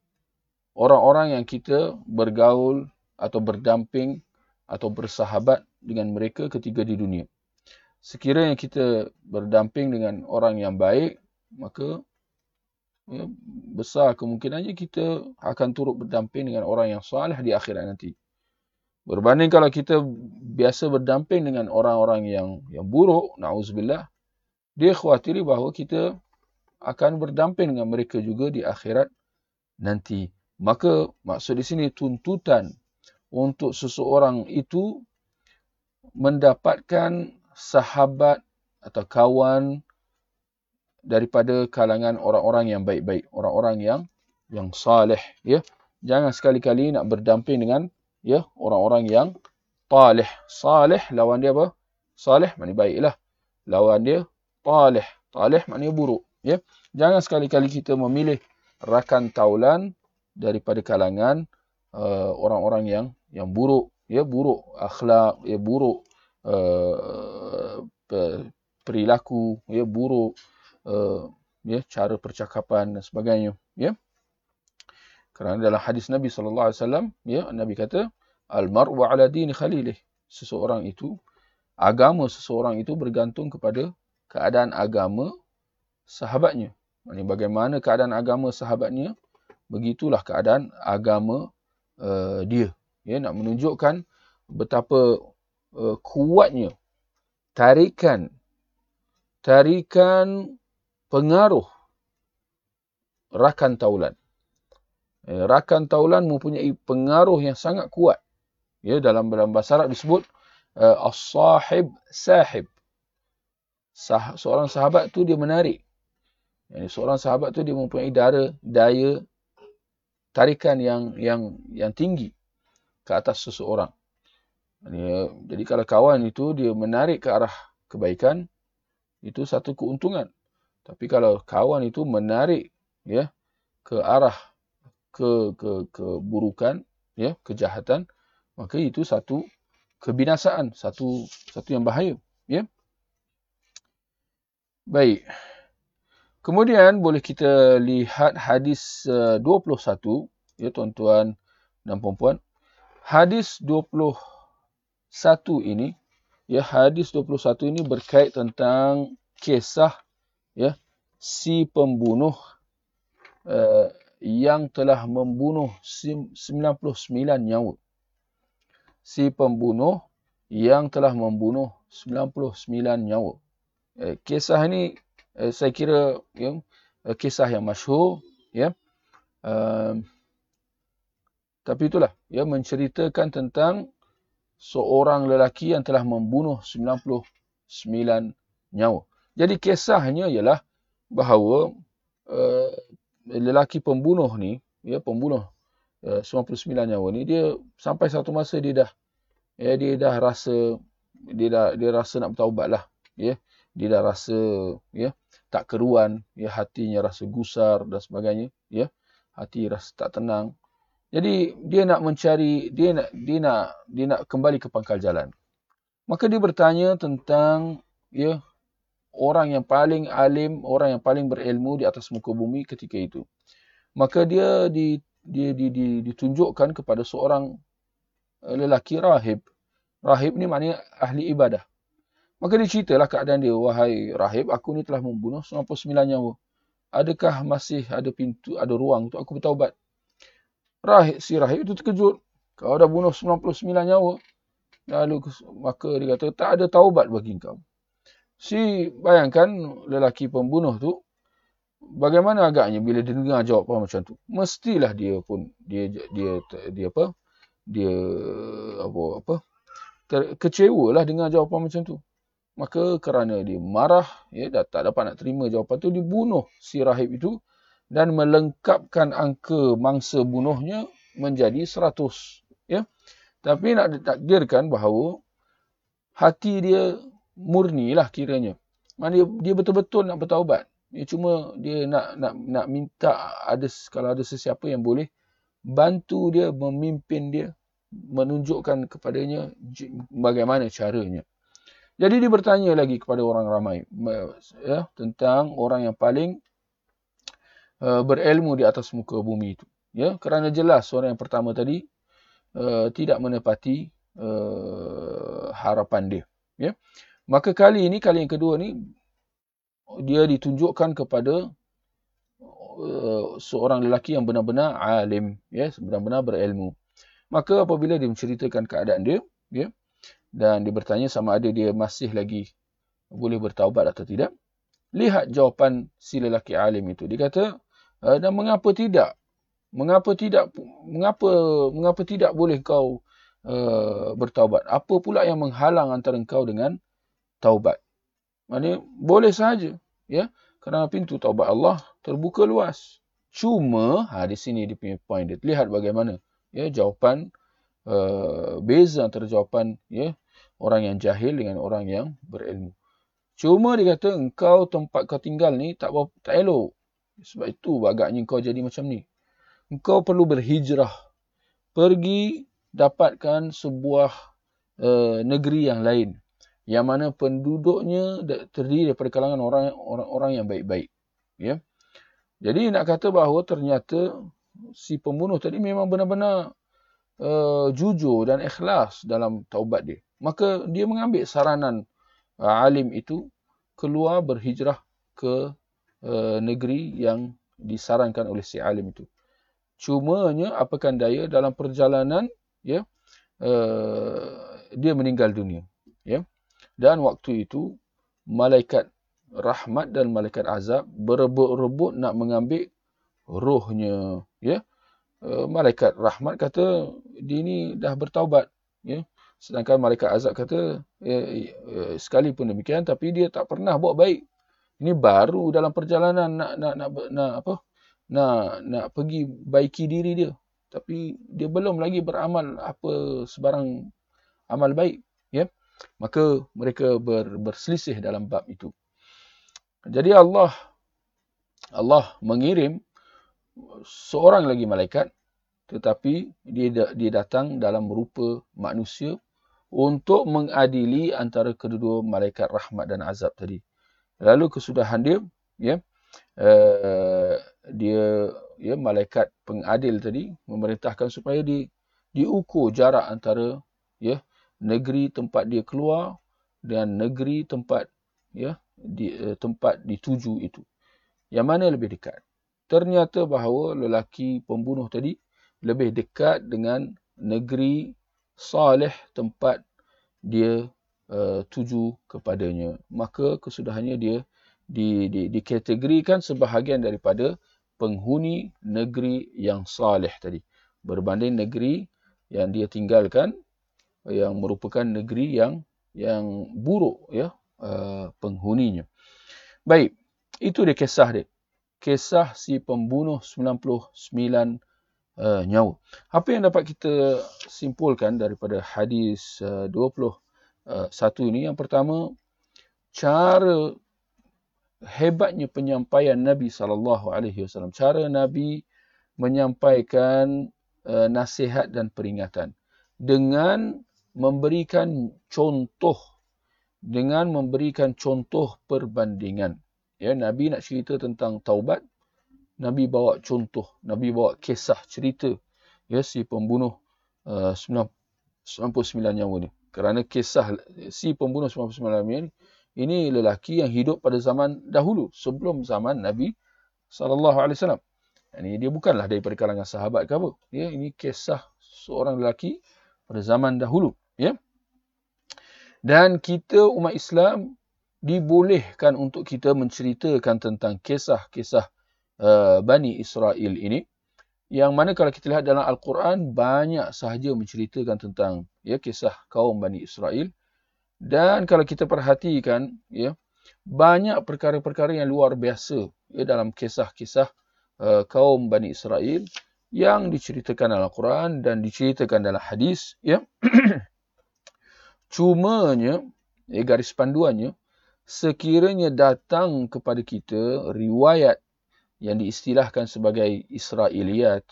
orang-orang yang kita bergaul atau berdamping atau bersahabat dengan mereka ketika di dunia. Sekiranya kita berdamping dengan orang yang baik, maka ya, besar kemungkinannya kita akan turut berdamping dengan orang yang salih di akhirat nanti. Berbanding kalau kita biasa berdamping dengan orang-orang yang yang buruk, na'udzubillah, dia khawatiri bahawa kita akan berdamping dengan mereka juga di akhirat nanti. Maka maksud di sini tuntutan untuk seseorang itu mendapatkan sahabat atau kawan daripada kalangan orang-orang yang baik-baik, orang-orang yang yang saleh, ya. Jangan sekali-kali nak berdamping dengan ya orang-orang yang talih. Saleh lawan dia apa? Saleh maknanya baiklah. Lawan dia talih. Talih maknanya buruk. Ya. Jangan sekali-kali kita memilih rakan taulan daripada kalangan uh, orang-orang yang yang buruk, ya buruk akhlak, ya buruk uh, perilaku, ya buruk uh, ya cara percakapan dan sebagainya, ya. Kerana dalam hadis Nabi sallallahu alaihi wasallam, ya Nabi kata al-mar'u 'ala dini khalilih. Seseorang itu agama seseorang itu bergantung kepada keadaan agama sahabatnya. Ini bagaimana keadaan agama sahabatnya, begitulah keadaan agama uh, dia. Ya, nak menunjukkan betapa uh, kuatnya tarikan tarikan pengaruh rakan taulan. Eh, rakan taulan mempunyai pengaruh yang sangat kuat. Ya, dalam dalam bahasa Arab disebut uh, as-sahib sahib sah, seorang sahabat tu dia menarik. Yani seorang sahabat tu dia mempunyai daya, daya tarikan yang yang yang tinggi ke atas seseorang. Yani, jadi kalau kawan itu dia menarik ke arah kebaikan, itu satu keuntungan. Tapi kalau kawan itu menarik ya ke arah ke ke keburukan, ya, kejahatan, maka itu satu kebinasaan, satu satu yang bahaya, ya. Baik. Kemudian boleh kita lihat hadis 21 uh, ya tuan-tuan dan puan-puan. Hadis 21 ini ya hadis 21 ini berkait tentang kisah ya si pembunuh uh, yang telah membunuh 99 nyawa. Si pembunuh yang telah membunuh 99 nyawa. Eh, kisah ini uh, saya kira ya, uh, kisah yang masyhur ya. Uh, tapi itulah ya menceritakan tentang seorang lelaki yang telah membunuh 99 nyawa. Jadi kisahnya ialah bahawa uh, lelaki pembunuh ni ya pembunuh uh, 99 nyawa ni dia sampai satu masa dia dah ya dia dah rasa dia dah dia rasa nak bertaubatlah ya dia dah rasa ya tak keruan ya hatinya rasa gusar dan sebagainya ya. Hati rasa tak tenang. Jadi dia nak mencari dia nak dia nak dia nak kembali ke pangkal jalan. Maka dia bertanya tentang ya orang yang paling alim orang yang paling berilmu di atas muka bumi ketika itu. Maka dia di dia di, di, ditunjukkan kepada seorang eh, lelaki rahib. Rahib ni maknanya ahli ibadah Maka dia ceritalah keadaan dia. Wahai rahib, aku ni telah membunuh 99 nyawa. Adakah masih ada pintu, ada ruang untuk aku bertaubat? Rahib, si rahib itu terkejut. Kau dah bunuh 99 nyawa. Lalu maka dia kata, tak ada taubat bagi kau. Si bayangkan lelaki pembunuh tu, bagaimana agaknya bila dia dengar jawapan macam tu? Mestilah dia pun, dia dia dia, dia apa? Dia apa apa? Kecewalah dengan jawapan macam tu. Maka kerana dia marah, ya, dah tak dapat nak terima jawapan tu, dibunuh si rahib itu dan melengkapkan angka mangsa bunuhnya menjadi seratus. Ya. Tapi nak ditakdirkan bahawa hati dia murni lah kiranya. Mana dia, dia betul-betul nak bertaubat. Ya, cuma dia nak nak nak minta ada kalau ada sesiapa yang boleh bantu dia memimpin dia menunjukkan kepadanya bagaimana caranya Jadi dia bertanya lagi kepada orang ramai ya, tentang orang yang paling uh, berilmu di atas muka bumi itu. Ya, kerana jelas orang yang pertama tadi uh, tidak menepati uh, harapan dia. Ya, maka kali ini kali yang kedua ni dia ditunjukkan kepada uh, seorang lelaki yang benar-benar alim, ya, benar-benar berilmu. Maka apabila dia menceritakan keadaan dia, ya, dan dia bertanya sama ada dia masih lagi boleh bertaubat atau tidak. Lihat jawapan si lelaki alim itu. Dia kata, eh, dan mengapa tidak? Mengapa tidak mengapa mengapa tidak boleh kau uh, bertaubat? Apa pula yang menghalang antara kau dengan taubat? Maksudnya boleh saja, ya. Kerana pintu taubat Allah terbuka luas. Cuma ha di sini dia punya point dia. Lihat bagaimana ya jawapan uh, beza antara jawapan ya orang yang jahil dengan orang yang berilmu. Cuma dia kata engkau tempat kau tinggal ni tak tak elok. Sebab itu agaknya kau jadi macam ni. Engkau perlu berhijrah. Pergi dapatkan sebuah uh, negeri yang lain. Yang mana penduduknya terdiri daripada kalangan orang orang, orang yang baik-baik. Ya. Jadi nak kata bahawa ternyata si pembunuh tadi memang benar-benar uh, jujur dan ikhlas dalam taubat dia. Maka dia mengambil saranan uh, alim itu keluar berhijrah ke uh, negeri yang disarankan oleh si alim itu. Cumanya apakah daya dalam perjalanan ya uh, dia meninggal dunia ya. Dan waktu itu malaikat rahmat dan malaikat azab berebut-rebut nak mengambil rohnya ya. Uh, malaikat rahmat kata dia ni dah bertaubat ya. Sedangkan malaikat azab kata, ya, ya, sekalipun demikian, tapi dia tak pernah buat baik. Ini baru dalam perjalanan nak nak nak, nak apa? Nak nak pergi baiki diri dia. Tapi dia belum lagi beramal apa sebarang amal baik. Ya? Maka mereka ber, berselisih dalam bab itu. Jadi Allah Allah mengirim seorang lagi malaikat tetapi dia dia datang dalam rupa manusia untuk mengadili antara kedua malaikat rahmat dan azab tadi. Lalu kesudahan dia, ya, uh, dia, ya, malaikat pengadil tadi memerintahkan supaya di diukur jarak antara, ya, negeri tempat dia keluar dan negeri tempat, ya, di uh, tempat dituju itu. Yang mana lebih dekat? Ternyata bahawa lelaki pembunuh tadi lebih dekat dengan negeri salih tempat dia uh, tuju kepadanya. Maka kesudahannya dia di, di, dikategorikan sebahagian daripada penghuni negeri yang salih tadi. Berbanding negeri yang dia tinggalkan yang merupakan negeri yang yang buruk ya uh, penghuninya. Baik, itu dia kisah dia. Kisah si pembunuh 99 uh, nyawa. Apa yang dapat kita simpulkan daripada hadis uh, 21 uh, ini? Yang pertama, cara hebatnya penyampaian Nabi sallallahu alaihi wasallam. Cara Nabi menyampaikan uh, nasihat dan peringatan dengan memberikan contoh dengan memberikan contoh perbandingan. Ya, Nabi nak cerita tentang taubat, Nabi bawa contoh, Nabi bawa kisah cerita ya si pembunuh uh, 99 nyawa ni. Kerana kisah si pembunuh 99 nyawa ni ini lelaki yang hidup pada zaman dahulu sebelum zaman Nabi wasallam. Ini dia bukanlah daripada kalangan sahabat ke apa. Ya, ini kisah seorang lelaki pada zaman dahulu, ya. Dan kita umat Islam dibolehkan untuk kita menceritakan tentang kisah-kisah Uh, Bani Israel ini. Yang mana kalau kita lihat dalam Al-Quran banyak sahaja menceritakan tentang ya kisah kaum Bani Israel. Dan kalau kita perhatikan ya banyak perkara-perkara yang luar biasa ya dalam kisah-kisah uh, kaum Bani Israel yang diceritakan dalam Al-Quran dan diceritakan dalam hadis ya. Cumanya ya garis panduannya sekiranya datang kepada kita riwayat yang diistilahkan sebagai Israiliyat,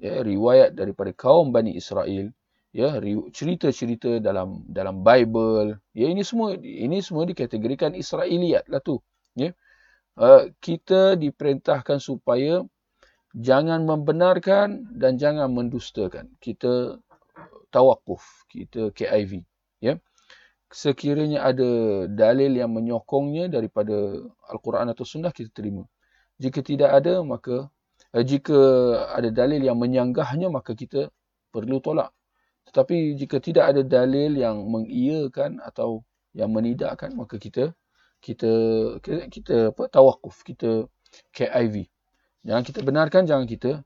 ya, riwayat daripada kaum Bani Israel ya cerita-cerita dalam dalam Bible ya ini semua ini semua dikategorikan Israiliyat lah tu ya. Uh, kita diperintahkan supaya jangan membenarkan dan jangan mendustakan. Kita tawakuf kita KIV ya sekiranya ada dalil yang menyokongnya daripada al-Quran atau sunnah kita terima jika tidak ada maka uh, jika ada dalil yang menyanggahnya maka kita perlu tolak tetapi jika tidak ada dalil yang mengiyakan atau yang menidakkan maka kita kita kita, kita apa tawakuf kita KIV. Jangan kita benarkan jangan kita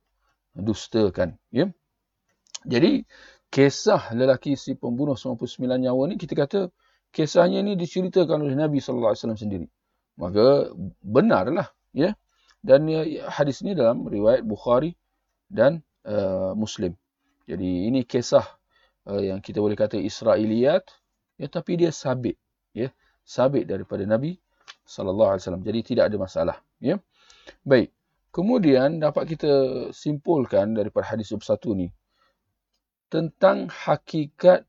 dustakan ya. Jadi kisah lelaki si pembunuh 99 nyawa ni kita kata kisahnya ni diceritakan oleh Nabi sallallahu alaihi wasallam sendiri. Maka benarlah ya. Dan ya, hadis ni dalam riwayat Bukhari dan uh, Muslim. Jadi ini kisah uh, yang kita boleh kata Israiliyat ya tapi dia sabit ya sabit daripada Nabi sallallahu alaihi wasallam jadi tidak ada masalah ya baik kemudian dapat kita simpulkan daripada hadis 21 ni tentang hakikat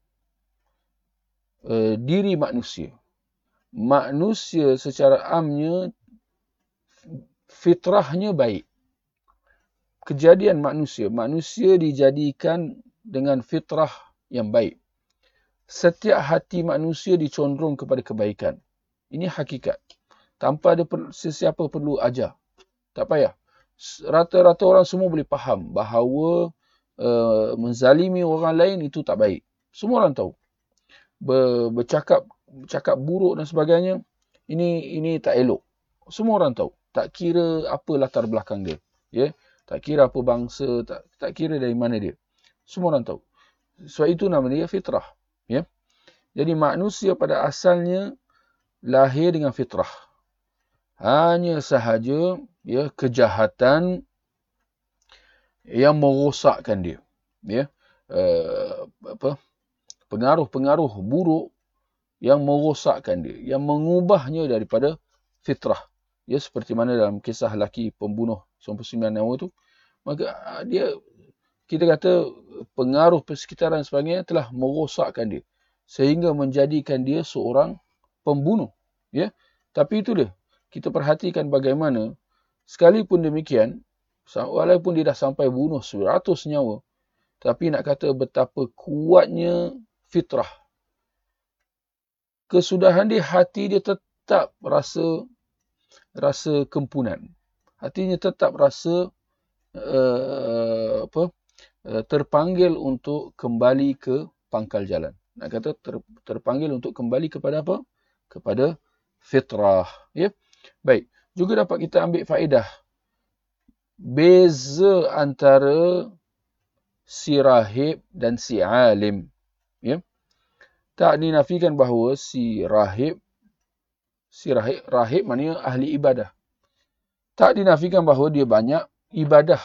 uh, diri manusia manusia secara amnya fitrahnya baik kejadian manusia manusia dijadikan dengan fitrah yang baik. Setiap hati manusia dicondong kepada kebaikan. Ini hakikat. Tanpa ada sesiapa perlu ajar. Tak payah. Rata-rata orang semua boleh faham bahawa uh, menzalimi orang lain itu tak baik. Semua orang tahu. Ber, bercakap bercakap buruk dan sebagainya, ini ini tak elok. Semua orang tahu. Tak kira apa latar belakang dia. Ya? Tak kira apa bangsa, tak, tak kira dari mana dia. Semua orang tahu. Sebab itu nama dia fitrah. Ya? Jadi manusia pada asalnya lahir dengan fitrah. Hanya sahaja ya, kejahatan yang merosakkan dia. Ya? Uh, apa? Pengaruh-pengaruh buruk yang merosakkan dia. Yang mengubahnya daripada fitrah. Ya, seperti mana dalam kisah laki pembunuh 99 nyawa itu. Maka ah, dia kita kata pengaruh persekitaran sebagainya telah merosakkan dia sehingga menjadikan dia seorang pembunuh ya tapi itu dia kita perhatikan bagaimana sekalipun demikian walaupun dia dah sampai bunuh 100 nyawa tapi nak kata betapa kuatnya fitrah kesudahan dia hati dia tetap rasa rasa kempunan hatinya tetap rasa uh, apa Eh, terpanggil untuk kembali ke pangkal jalan. Nak kata ter, terpanggil untuk kembali kepada apa? Kepada fitrah. Ya? Baik. Juga dapat kita ambil faedah. Beza antara si rahib dan si alim. Ya? Tak dinafikan bahawa si rahib, si rahib, rahib maknanya ahli ibadah. Tak dinafikan bahawa dia banyak ibadah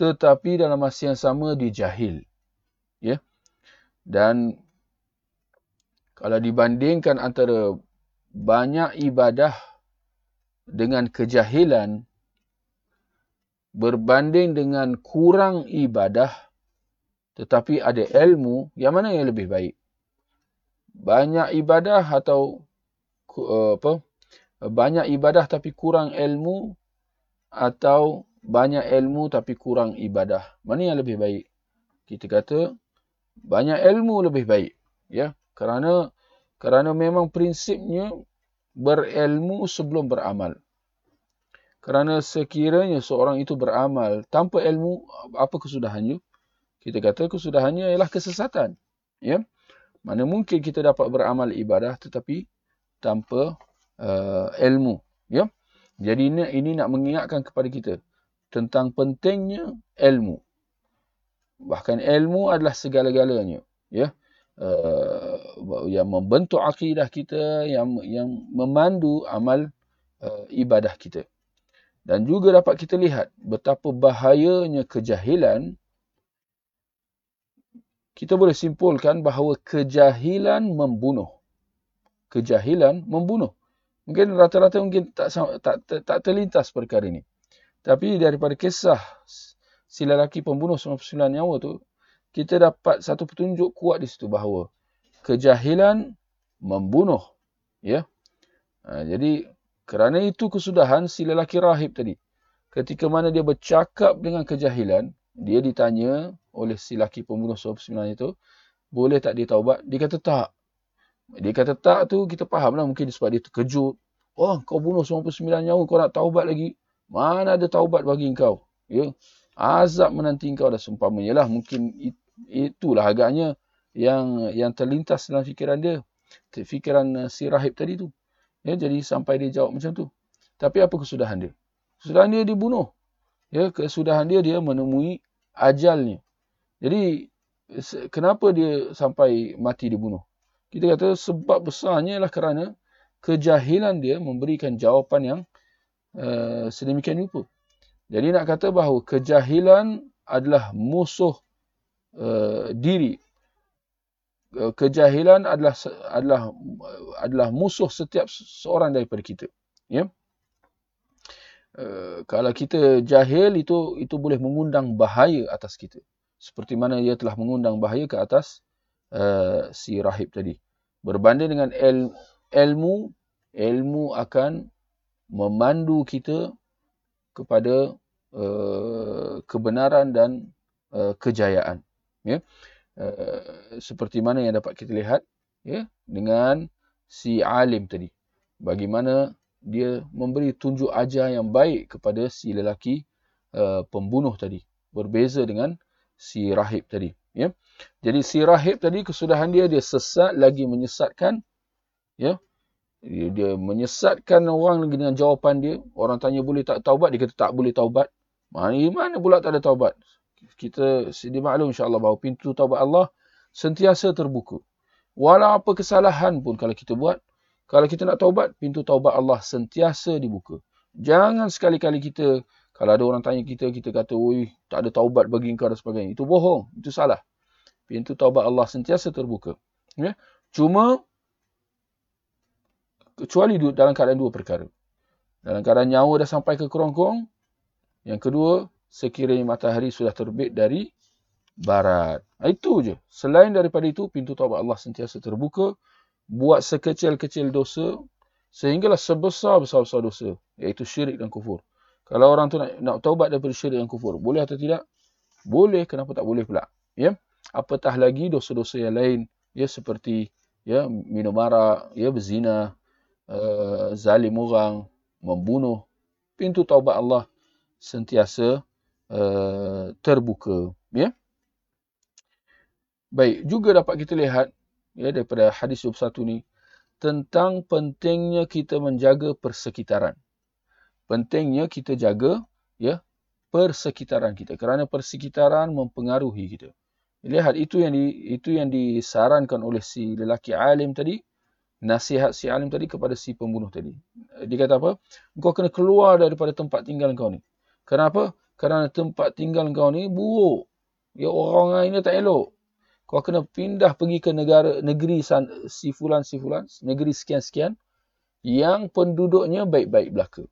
tetapi dalam masa yang sama dia jahil. Ya. Dan kalau dibandingkan antara banyak ibadah dengan kejahilan berbanding dengan kurang ibadah tetapi ada ilmu, yang mana yang lebih baik? Banyak ibadah atau uh, apa? Banyak ibadah tapi kurang ilmu atau banyak ilmu tapi kurang ibadah. Mana yang lebih baik? Kita kata banyak ilmu lebih baik, ya. Kerana kerana memang prinsipnya berilmu sebelum beramal. Kerana sekiranya seorang itu beramal tanpa ilmu, apa kesudahannya? Kita kata kesudahannya ialah kesesatan, ya. Mana mungkin kita dapat beramal ibadah tetapi tanpa uh, ilmu, ya. Jadi ini, ini nak mengingatkan kepada kita tentang pentingnya ilmu. Bahkan ilmu adalah segala-galanya, ya. Uh, yang membentuk akidah kita, yang yang memandu amal uh, ibadah kita. Dan juga dapat kita lihat betapa bahayanya kejahilan. Kita boleh simpulkan bahawa kejahilan membunuh. Kejahilan membunuh. Mungkin rata-rata mungkin tak, tak, tak, tak terlintas perkara ini. Tapi daripada kisah si lelaki pembunuh 99 nyawa tu, kita dapat satu petunjuk kuat di situ bahawa kejahilan membunuh. Ya. Ha, jadi kerana itu kesudahan si lelaki rahib tadi. Ketika mana dia bercakap dengan kejahilan, dia ditanya oleh si lelaki pembunuh 99 itu, boleh tak dia taubat? Dia kata tak. Dia kata tak tu kita faham lah mungkin sebab dia terkejut. Oh kau bunuh 99 nyawa kau nak taubat lagi. Mana ada taubat bagi kau? Ya. Azab menanti kau dah seumpamanya lah. Mungkin itulah agaknya yang yang terlintas dalam fikiran dia. Fikiran uh, si rahib tadi tu. Ya, jadi sampai dia jawab macam tu. Tapi apa kesudahan dia? Kesudahan dia dibunuh. Ya, kesudahan dia dia menemui ajalnya. Jadi kenapa dia sampai mati dibunuh? Kita kata sebab besarnya ialah kerana kejahilan dia memberikan jawapan yang uh, sedemikian rupa. Jadi nak kata bahawa kejahilan adalah musuh uh, diri. Uh, kejahilan adalah adalah adalah musuh setiap seorang daripada kita. Ya. Uh, kalau kita jahil itu itu boleh mengundang bahaya atas kita. Seperti mana ia telah mengundang bahaya ke atas uh, si rahib tadi. Berbanding dengan il, ilmu, ilmu akan memandu kita kepada uh, kebenaran dan uh, kejayaan. Ya? Uh, seperti mana yang dapat kita lihat ya? dengan si alim tadi. Bagaimana dia memberi tunjuk ajar yang baik kepada si lelaki uh, pembunuh tadi. Berbeza dengan si rahib tadi. Ya. Jadi si rahib tadi kesudahan dia dia sesat lagi menyesatkan ya. Dia, dia menyesatkan orang dengan jawapan dia. Orang tanya boleh tak taubat dia kata tak boleh taubat. Mana mana pula tak ada taubat? Kita sedia maklum insya-Allah bahawa pintu taubat Allah sentiasa terbuka. Walau apa kesalahan pun kalau kita buat, kalau kita nak taubat, pintu taubat Allah sentiasa dibuka. Jangan sekali-kali kita kalau ada orang tanya kita, kita kata, tak ada taubat bagi engkau dan sebagainya. Itu bohong. Itu salah. Pintu taubat Allah sentiasa terbuka. Ya? Cuma, kecuali dalam keadaan dua perkara. Dalam keadaan nyawa dah sampai ke kerongkong. Yang kedua, sekiranya matahari sudah terbit dari barat. Itu je. Selain daripada itu, pintu taubat Allah sentiasa terbuka. Buat sekecil-kecil dosa, sehinggalah sebesar-besar dosa. Iaitu syirik dan kufur. Kalau orang tu nak, nak taubat daripada syirik dan kufur, boleh atau tidak? Boleh, kenapa tak boleh pula? Ya. Apatah lagi dosa-dosa yang lain, ya seperti ya minum arak, ya berzina, uh, zalim orang, membunuh. Pintu taubat Allah sentiasa uh, terbuka, ya. Baik, juga dapat kita lihat ya daripada hadis 21 ni tentang pentingnya kita menjaga persekitaran pentingnya kita jaga ya persekitaran kita kerana persekitaran mempengaruhi kita. Lihat itu yang di, itu yang disarankan oleh si lelaki alim tadi, nasihat si alim tadi kepada si pembunuh tadi. Dia kata apa? Engkau kena keluar daripada tempat tinggal kau ni. Kenapa? Kerana tempat tinggal kau ni buruk. Ya orang lain tak elok. Kau kena pindah pergi ke negara negeri si fulan si fulan, negeri sekian-sekian yang penduduknya baik-baik belaka.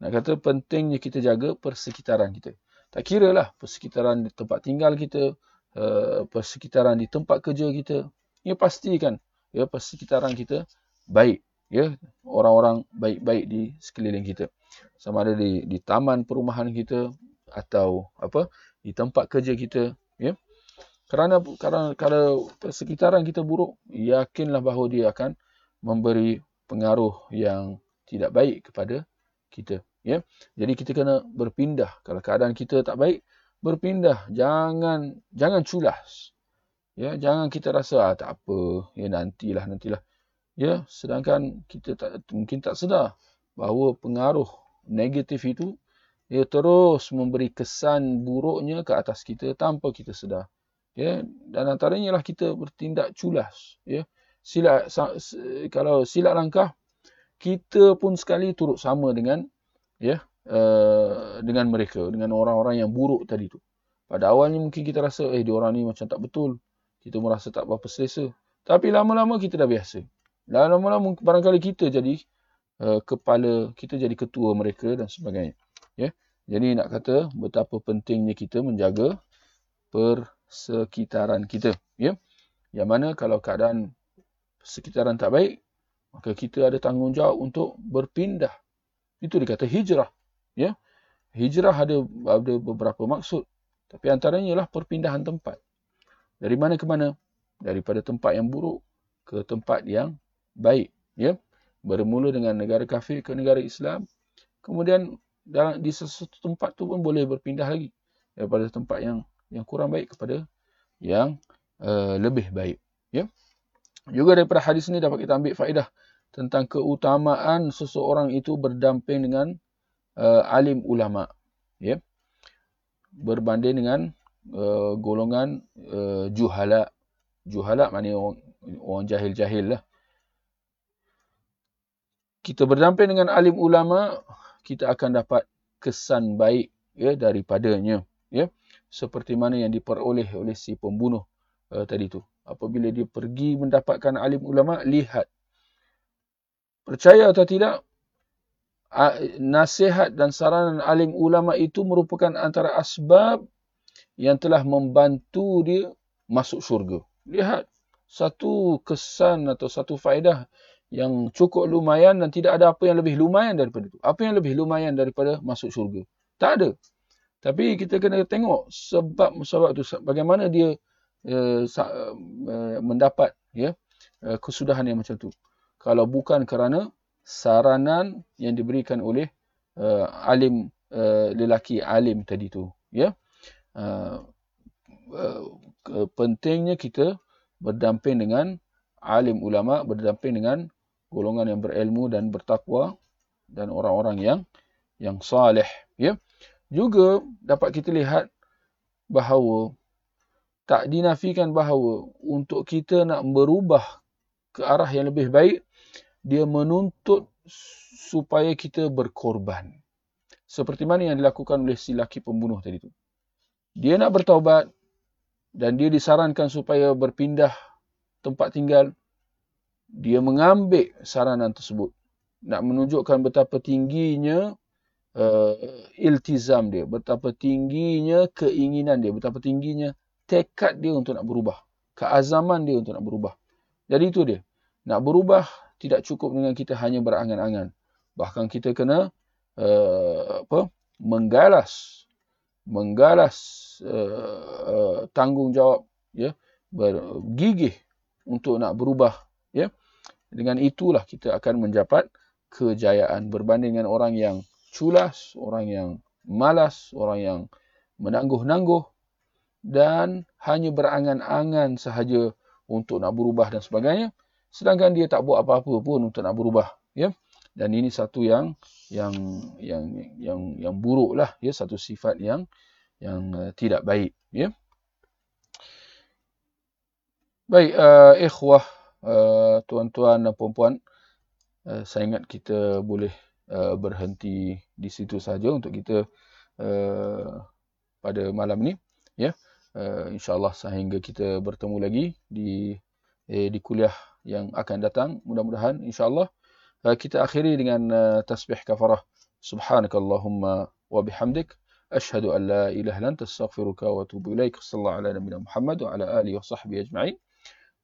Nak kata pentingnya kita jaga persekitaran kita. Tak kira lah persekitaran di tempat tinggal kita, uh, persekitaran di tempat kerja kita. Ia pastikan ya, persekitaran kita baik. Ya, orang-orang baik-baik di sekeliling kita. Sama ada di, di taman perumahan kita atau apa? Di tempat kerja kita. Ya. Kerana, kerana kalau persekitaran kita buruk, yakinlah bahawa dia akan memberi pengaruh yang tidak baik kepada kita ya. Jadi kita kena berpindah. Kalau keadaan kita tak baik berpindah. Jangan jangan culas ya. Jangan kita rasa ah, tak apa ya nantilah nantilah. Ya sedangkan kita tak mungkin tak sedar bahawa pengaruh negatif itu ia terus memberi kesan buruknya ke atas kita tanpa kita sedar. Ya dan antaranya ialah kita bertindak culas ya. Silap kalau silap langkah kita pun sekali turut sama dengan ya uh, dengan mereka dengan orang-orang yang buruk tadi tu. Pada awalnya mungkin kita rasa eh dia orang ni macam tak betul. Kita merasa tak apa selesa. Tapi lama-lama kita dah biasa. Lama-lama barangkali kita jadi uh, kepala kita jadi ketua mereka dan sebagainya ya jadi nak kata betapa pentingnya kita menjaga per sekitaran kita. Ya? Yang mana kalau keadaan sekitaran tak baik, maka kita ada tanggungjawab untuk berpindah. Itu dikata hijrah. Ya? Hijrah ada, ada beberapa maksud. Tapi antaranya ialah perpindahan tempat. Dari mana ke mana? Daripada tempat yang buruk ke tempat yang baik. Ya? Bermula dengan negara kafir ke negara Islam. Kemudian dalam, di sesuatu tempat tu pun boleh berpindah lagi. Daripada tempat yang yang kurang baik kepada yang uh, lebih baik. Ya? Juga daripada hadis ini dapat kita ambil faedah tentang keutamaan seseorang itu berdamping dengan uh, alim ulama. Ya? Berbanding dengan uh, golongan uh, juhala. Juhala maknanya orang, orang jahil-jahil lah. Kita berdamping dengan alim ulama, kita akan dapat kesan baik ya daripadanya. Ya? seperti mana yang diperoleh oleh si pembunuh uh, tadi tu. Apabila dia pergi mendapatkan alim ulama, lihat. Percaya atau tidak, nasihat dan saranan alim ulama itu merupakan antara asbab yang telah membantu dia masuk syurga. Lihat, satu kesan atau satu faedah yang cukup lumayan dan tidak ada apa yang lebih lumayan daripada itu. Apa yang lebih lumayan daripada masuk syurga? Tak ada. Tapi kita kena tengok sebab sebab tu bagaimana dia uh, uh, mendapat ya uh, kesudahan yang macam tu. Kalau bukan kerana saranan yang diberikan oleh uh, alim uh, lelaki alim tadi tu, ya. Uh, uh, pentingnya kita berdamping dengan alim ulama, berdamping dengan golongan yang berilmu dan bertakwa dan orang-orang yang yang saleh, ya. Juga dapat kita lihat bahawa tak dinafikan bahawa untuk kita nak berubah ke arah yang lebih baik, dia menuntut supaya kita berkorban. Seperti mana yang dilakukan oleh si laki pembunuh tadi itu. Dia nak bertaubat dan dia disarankan supaya berpindah tempat tinggal. Dia mengambil saranan tersebut. Nak menunjukkan betapa tingginya uh, iltizam dia, betapa tingginya keinginan dia, betapa tingginya tekad dia untuk nak berubah, keazaman dia untuk nak berubah. Jadi itu dia. Nak berubah tidak cukup dengan kita hanya berangan-angan. Bahkan kita kena uh, apa? menggalas menggalas uh, uh, tanggungjawab ya bergigih untuk nak berubah ya. Dengan itulah kita akan mendapat kejayaan berbanding dengan orang yang culas, orang yang malas, orang yang menangguh-nangguh dan hanya berangan-angan sahaja untuk nak berubah dan sebagainya. Sedangkan dia tak buat apa-apa pun untuk nak berubah ya. Dan ini satu yang yang yang yang yang buruklah ya. Satu sifat yang yang uh, tidak baik ya. Baik uh, ikhwah uh, tuan-tuan dan puan-puan uh, saya ingat kita boleh Uh, berhenti di situ saja untuk kita uh, pada malam ni ya. Uh, insyaallah sehingga kita bertemu lagi di eh, di kuliah yang akan datang. Mudah-mudahan insyaallah uh, kita akhiri dengan uh, tasbih kafarah. Subhanakallahumma wa bihamdik. Ashhadu an la ilaha illa anta astaghfiruka wa atubu sallallahu ala nabiyyina muhammad wa ala alihi wa